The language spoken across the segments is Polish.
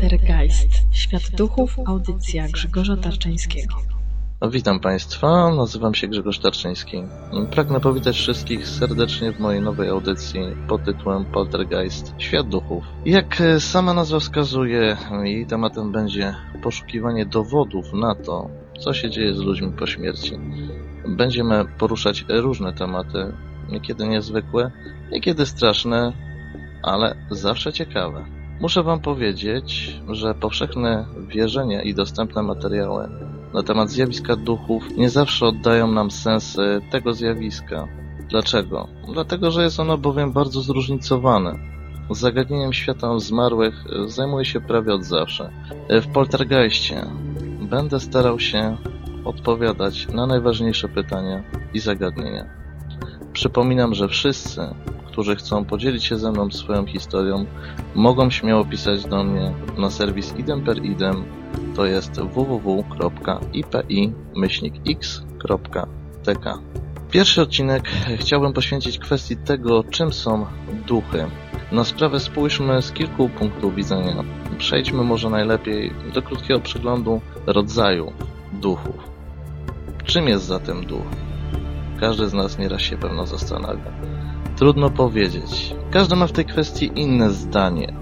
Poltergeist. Świat duchów. Audycja Grzegorza Tarczyńskiego. Witam Państwa, nazywam się Grzegorz Tarczyński. Pragnę powitać wszystkich serdecznie w mojej nowej audycji pod tytułem Poltergeist Świat Duchów. Jak sama nazwa wskazuje, jej tematem będzie poszukiwanie dowodów na to, co się dzieje z ludźmi po śmierci. Będziemy poruszać różne tematy, niekiedy niezwykłe, niekiedy straszne, ale zawsze ciekawe. Muszę Wam powiedzieć, że powszechne wierzenia i dostępne materiały na temat zjawiska duchów nie zawsze oddają nam sens tego zjawiska. Dlaczego? Dlatego, że jest ono bowiem bardzo zróżnicowane. Zagadnieniem świata zmarłych zajmuję się prawie od zawsze. W Poltergeistie będę starał się odpowiadać na najważniejsze pytania i zagadnienia. Przypominam, że wszyscy, którzy chcą podzielić się ze mną swoją historią, mogą śmiało pisać do mnie na serwis idemperidem, to jest www.ipi-x.tk. Pierwszy odcinek chciałbym poświęcić kwestii tego, czym są duchy. Na sprawę spójrzmy z kilku punktów widzenia. Przejdźmy może najlepiej do krótkiego przeglądu rodzaju duchów. Czym jest zatem duch? Każdy z nas nieraz się pewno zastanawia. Trudno powiedzieć. Każdy ma w tej kwestii inne zdanie.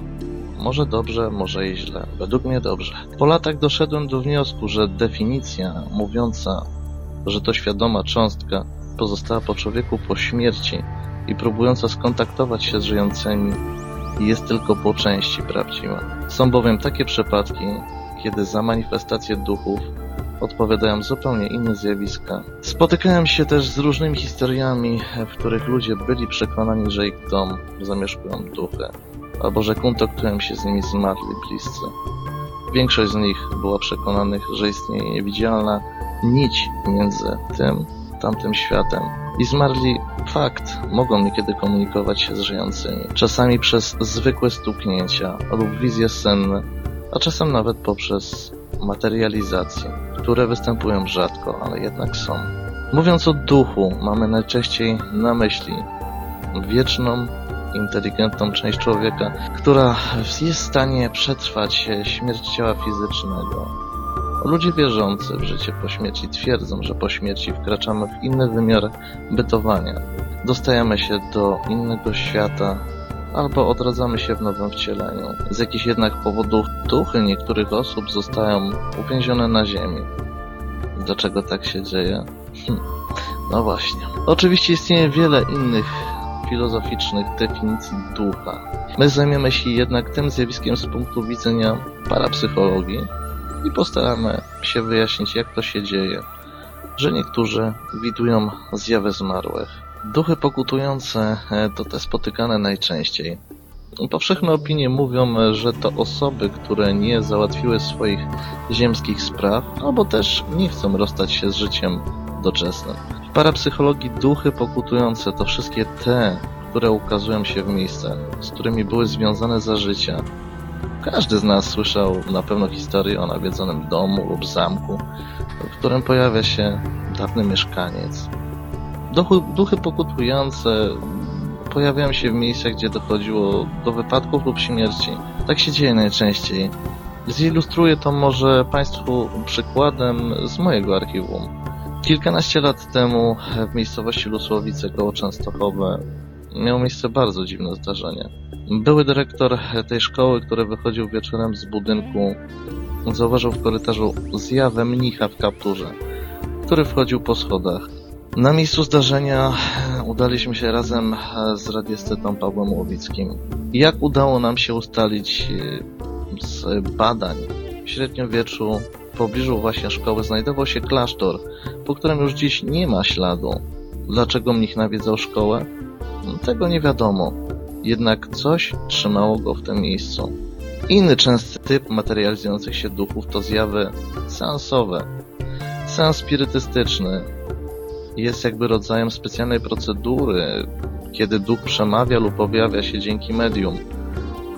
Może dobrze, może i źle. Według mnie dobrze. Po latach doszedłem do wniosku, że definicja mówiąca, że to świadoma cząstka pozostała po człowieku po śmierci i próbująca skontaktować się z żyjącymi jest tylko po części prawdziwa. Są bowiem takie przypadki, kiedy za manifestacje duchów odpowiadają zupełnie inne zjawiska. Spotykałem się też z różnymi historiami, w których ludzie byli przekonani, że ich dom zamieszkują duchy, albo że kontaktują się z nimi zmarli bliscy. Większość z nich była przekonanych, że istnieje niewidzialna nić między tym, tamtym światem. I zmarli fakt mogą niekiedy komunikować się z żyjącymi, czasami przez zwykłe stuknięcia lub wizje senne, a czasem nawet poprzez materializację, które występują rzadko, ale jednak są. Mówiąc o duchu, mamy najczęściej na myśli wieczną, inteligentną część człowieka, która jest w stanie przetrwać śmierć ciała fizycznego. Ludzie wierzący w życie po śmierci twierdzą, że po śmierci wkraczamy w inny wymiar bytowania. Dostajemy się do innego świata, albo odradzamy się w nowym wcieleniu. Z jakichś jednak powodów duchy niektórych osób zostają uwięzione na ziemi. Dlaczego tak się dzieje? Hm. No właśnie. Oczywiście istnieje wiele innych filozoficznych definicji ducha. My zajmiemy się jednak tym zjawiskiem z punktu widzenia parapsychologii i postaramy się wyjaśnić, jak to się dzieje, że niektórzy widują zjawy zmarłych. Duchy pokutujące to te spotykane najczęściej. Powszechne opinie mówią, że to osoby, które nie załatwiły swoich ziemskich spraw, albo też nie chcą rozstać się z życiem doczesnym. W parapsychologii duchy pokutujące to wszystkie te, które ukazują się w miejscach, z którymi były związane za życia. Każdy z nas słyszał na pewno historię o nawiedzonym domu lub zamku, w którym pojawia się dawny mieszkaniec. Duchy, duchy pokutujące pojawiają się w miejscach, gdzie dochodziło do wypadków lub śmierci. Tak się dzieje najczęściej. Zilustruję to może Państwu przykładem z mojego archiwum. Kilkanaście lat temu w miejscowości Lusłowice koło Częstochowy miało miejsce bardzo dziwne zdarzenie. Były dyrektor tej szkoły, który wychodził wieczorem z budynku, zauważył w korytarzu zjawę mnicha w kapturze, który wchodził po schodach. Na miejscu zdarzenia udaliśmy się razem z radiestetą Pawłem Łowickim. Jak udało nam się ustalić z badań w średniowieczu w pobliżu właśnie szkoły znajdował się klasztor, po którym już dziś nie ma śladu. Dlaczego mnich nawiedzał szkołę? Tego nie wiadomo. Jednak coś trzymało go w tym miejscu. Inny częsty typ materializujących się duchów to zjawy seansowe. Seans spirytystyczny jest jakby rodzajem specjalnej procedury, kiedy duch przemawia lub objawia się dzięki medium,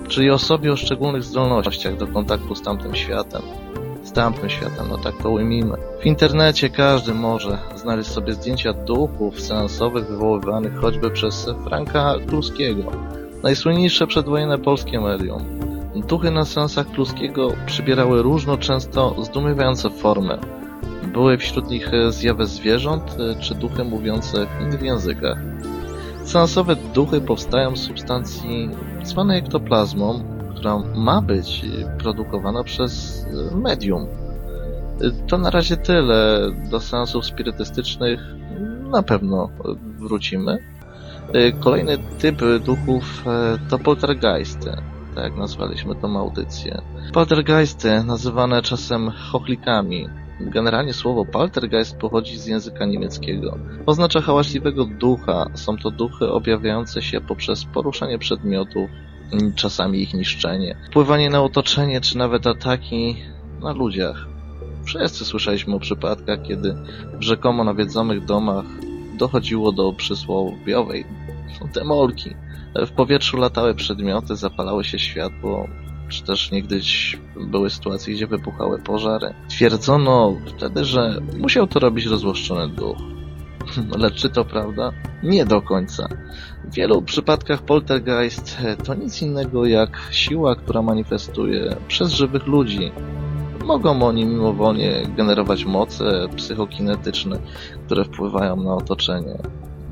czyli osobie o szczególnych zdolnościach do kontaktu z tamtym światem. Z tamtym światem, no tak to ujmijmy. W internecie każdy może znaleźć sobie zdjęcia duchów seansowych wywoływanych choćby przez Franka Kluskiego, najsłynniejsze przedwojenne polskie medium. Duchy na seansach Kluskiego przybierały różno często zdumiewające formy. Były wśród nich e, zjawy zwierząt e, czy duchy mówiące w innych językach. Seansowe duchy powstają z substancji zwanej ektoplazmą, która ma być produkowana przez e, medium. To na razie tyle. Do seansów spirytystycznych na pewno wrócimy. Kolejny typ duchów to poltergeisty, tak nazwaliśmy tą audycję. Poltergeisty, nazywane czasem chochlikami. Generalnie słowo poltergeist pochodzi z języka niemieckiego. Oznacza hałaśliwego ducha. Są to duchy objawiające się poprzez poruszanie przedmiotów, czasami ich niszczenie, wpływanie na otoczenie, czy nawet ataki na ludziach. Wszyscy słyszeliśmy o przypadkach, kiedy w rzekomo nawiedzonych domach dochodziło do przysłowiowej demolki. W powietrzu latały przedmioty, zapalały się światło, czy też niegdyś były sytuacje, gdzie wybuchały pożary. Twierdzono wtedy, że musiał to robić rozłoszczony duch. Lecz czy to prawda? Nie do końca. W wielu przypadkach poltergeist to nic innego jak siła, która manifestuje przez żywych ludzi. Mogą oni mimowolnie generować moce psychokinetyczne, które wpływają na otoczenie.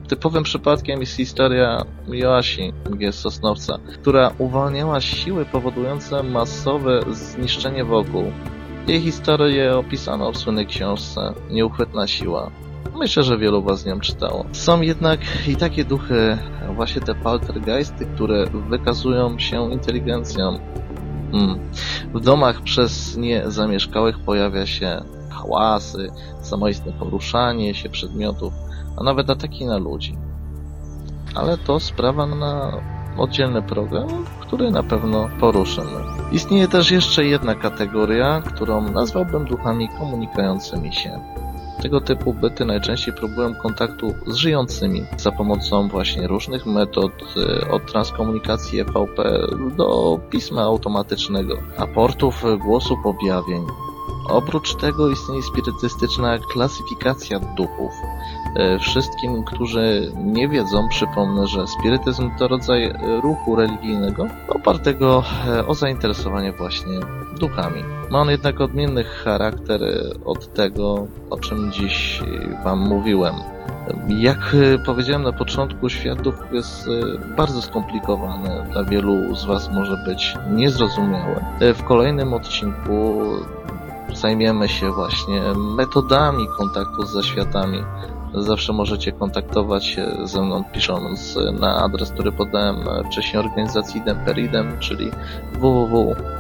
Typowym przypadkiem jest historia Joasi G. Sosnowca, która uwalniała siły powodujące masowe zniszczenie wokół. Jej historię opisano w słynnej książce Nieuchwytna siła. Myślę, że wielu was nią czytało. Są jednak i takie duchy, właśnie te poltergeisty, które wykazują się inteligencją. Hmm. W domach przez nie zamieszkałych pojawia się hałasy, samoistne poruszanie się przedmiotów, a nawet ataki na ludzi. Ale to sprawa na oddzielny program, który na pewno poruszymy. Istnieje też jeszcze jedna kategoria, którą nazwałbym duchami komunikującymi się. Tego typu byty najczęściej próbują kontaktu z żyjącymi za pomocą właśnie różnych metod, y, od transkomunikacji EVP do pisma automatycznego, aportów głosów objawień. Oprócz tego istnieje spirytystyczna klasyfikacja duchów. E, Wszystkim, którzy nie wiedzą, przypomnę, że spirytyzm to rodzaj ruchu religijnego opartego e, o zainteresowanie właśnie duchami. Ma on jednak odmienny charakter e, od tego, o czym dziś Wam mówiłem. Jak powiedziałem na początku, świat duchów jest bardzo skomplikowany. Dla wielu z Was może być niezrozumiały. W kolejnym odcinku zajmiemy się właśnie metodami kontaktu z zaświatami. Zawsze możecie kontaktować się ze mną pisząc na adres, który podałem wcześniej organizacji Demperidem, czyli www.ipi-x.tk.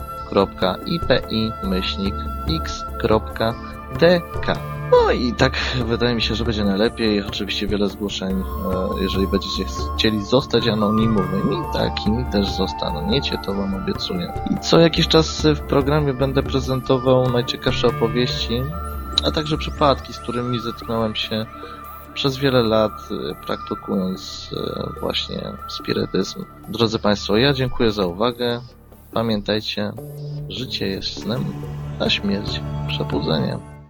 No i tak wydaje mi się, że będzie najlepiej. Oczywiście wiele zgłoszeń, e, jeżeli będziecie chcieli zostać anonimowymi, takimi też zostaniecie, to wam obiecuję. I co jakiś czas w programie będę prezentował najciekawsze opowieści, a także przypadki, z którymi zetknąłem się przez wiele lat e, praktykując e, właśnie spirytyzm. Drodzy Państwo, ja dziękuję za uwagę. Pamiętajcie, życie jest snem, a śmierć przebudzeniem.